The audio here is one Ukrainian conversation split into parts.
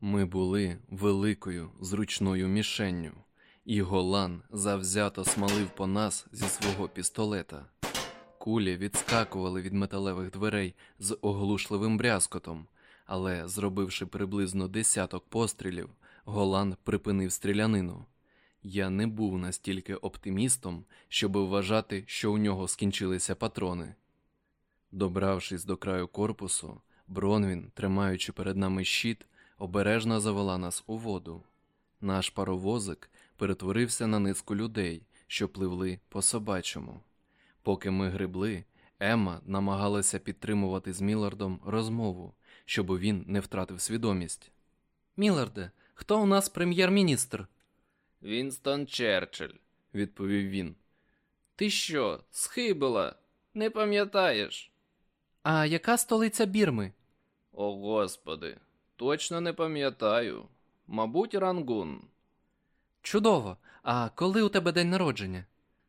Ми були великою зручною мішенню, і Голан завзято смалив по нас зі свого пістолета. Кулі відскакували від металевих дверей з оглушливим брязкотом, але, зробивши приблизно десяток пострілів, Голан припинив стрілянину. Я не був настільки оптимістом, щоб вважати, що у нього скінчилися патрони. Добравшись до краю корпусу, Бронвін, тримаючи перед нами щит, обережно завела нас у воду. Наш паровозик перетворився на низку людей, що пливли по собачому. Поки ми гребли, Емма намагалася підтримувати з Мілардом розмову, щоб він не втратив свідомість. Міларде, хто у нас прем'єр-міністр? Вінстон Черчилль. відповів він. Ти що, схибила? Не пам'ятаєш? А яка столиця Бірми? О, господи, точно не пам'ятаю. Мабуть, рангун. Чудово. А коли у тебе день народження?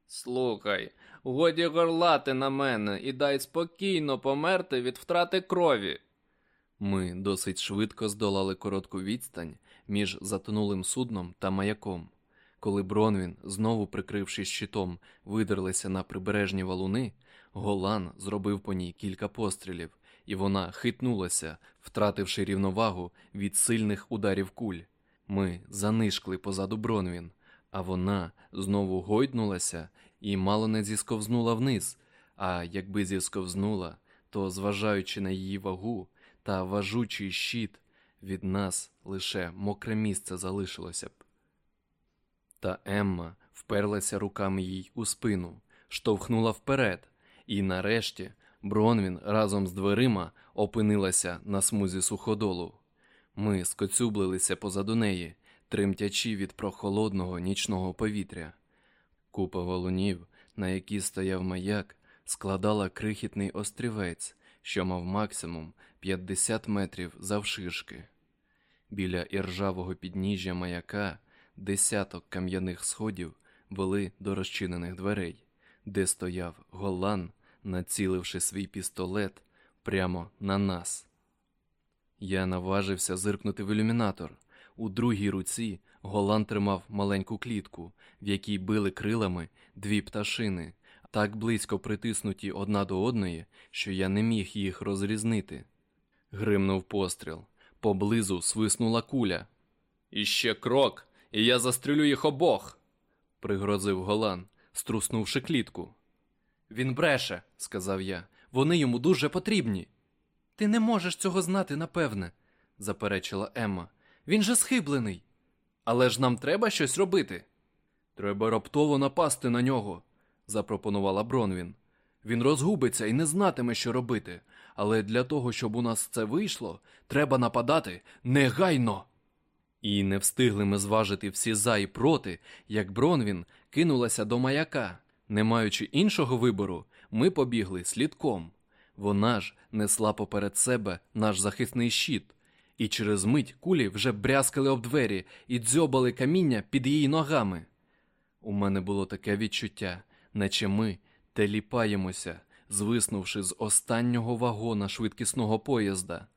Слухай, годі горлати на мене і дай спокійно померти від втрати крові. Ми досить швидко здолали коротку відстань між затонулим судном та маяком. Коли Бронвін, знову прикрившись щитом, видерлися на прибережні валуни, Голан зробив по ній кілька пострілів, і вона хитнулася, втративши рівновагу від сильних ударів куль. Ми занишкли позаду Бронвін, а вона знову гойднулася і мало не зісковзнула вниз. А якби зісковзнула, то, зважаючи на її вагу та важучий щит, від нас лише мокре місце залишилося б. Та Емма вперлася руками їй у спину, штовхнула вперед, і нарешті Бронвін разом з дверима опинилася на смузі суходолу. Ми скоцюблилися позаду неї, тремтячи від прохолодного нічного повітря. Купа валунів, на якій стояв маяк, складала крихітний острівець, що мав максимум 50 метрів завширшки. Біля іржавого підніжжя маяка десяток кам'яних сходів вели до розчинених дверей, де стояв Голан, націливши свій пістолет прямо на нас. Я наважився зиркнути в ілюмінатор. У другій руці Голан тримав маленьку клітку, в якій били крилами дві пташини, так близько притиснуті одна до одної, що я не міг їх розрізнити. Гримнув постріл. Поблизу свиснула куля. Іще крок, і я застрілю їх обох. пригрозив Голан, струснувши клітку. Він бреше, сказав я. Вони йому дуже потрібні. Ти не можеш цього знати, напевне, заперечила Емма. Він же схиблений. Але ж нам треба щось робити. Треба раптово напасти на нього, запропонувала Бронвін. Він розгубиться і не знатиме, що робити. Але для того, щоб у нас це вийшло, треба нападати негайно. І не встигли ми зважити всі за і проти, як Бронвін кинулася до маяка. Не маючи іншого вибору, ми побігли слідком. Вона ж несла поперед себе наш захисний щит, і через мить кулі вже брязкали об двері і дзьобали каміння під її ногами. У мене було таке відчуття, наче ми теліпаємося, звиснувши з останнього вагона швидкісного поїзда.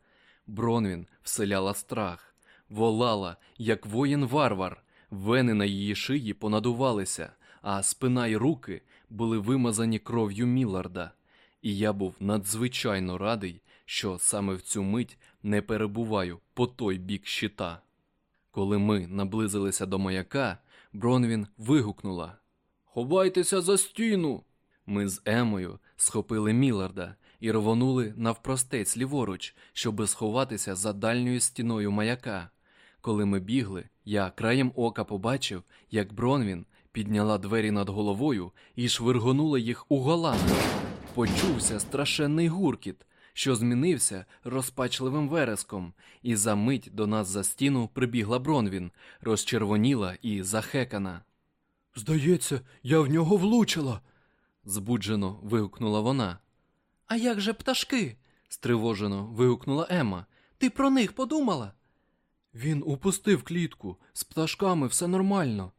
Бронвін вселяла страх, волала, як воїн-варвар, вени на її шиї понадувалися, а спина й руки були вимазані кров'ю Міларда. І я був надзвичайно радий, що саме в цю мить не перебуваю по той бік щита. Коли ми наблизилися до маяка, Бронвін вигукнула: Ховайтеся за стіну! Ми з Емою схопили Міларда і рвонули навпростець ліворуч, щоби сховатися за дальньою стіною маяка. Коли ми бігли, я краєм ока побачив, як Бронвін підняла двері над головою і швиргонула їх у голландку. Почувся страшенний гуркіт, що змінився розпачливим вереском, і за мить до нас за стіну прибігла Бронвін, розчервоніла і захекана. Здається, я в нього влучила, збуджено вигукнула вона. А як же пташки? стривожено вигукнула Ема. Ти про них подумала? Він упустив клітку, з пташками все нормально.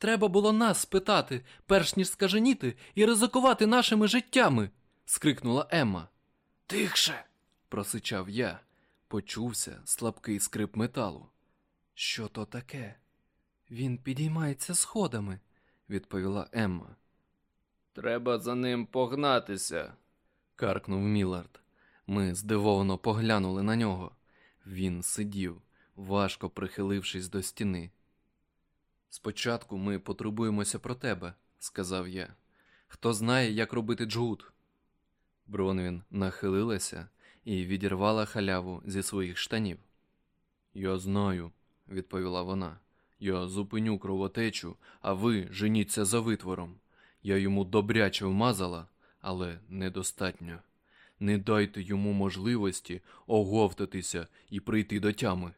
Треба було нас спитати, перш ніж скаженіти і ризикувати нашими життями, скрикнула Емма. Тихше. просичав я. Почувся слабкий скрип металу. Що то таке? Він підіймається сходами, відповіла Емма. Треба за ним погнатися. каркнув Мілард. Ми здивовано поглянули на нього. Він сидів, важко прихилившись до стіни. Спочатку ми потурбуємося про тебе, сказав я. Хто знає, як робити джгут? Бронвін нахилилася і відірвала халяву зі своїх штанів. Я знаю, відповіла вона. Я зупиню кровотечу, а ви женіться за витвором. Я йому добряче вмазала, але недостатньо. Не дайте йому можливості оговтатися і прийти до тями.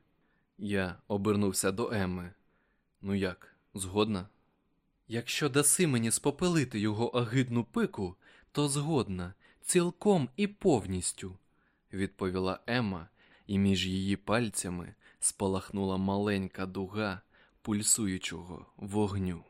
Я обернувся до Емми. Ну як, згодна? Якщо даси мені спопелити його агидну пику, то згодна, цілком і повністю, відповіла Емма, і між її пальцями спалахнула маленька дуга пульсуючого вогню.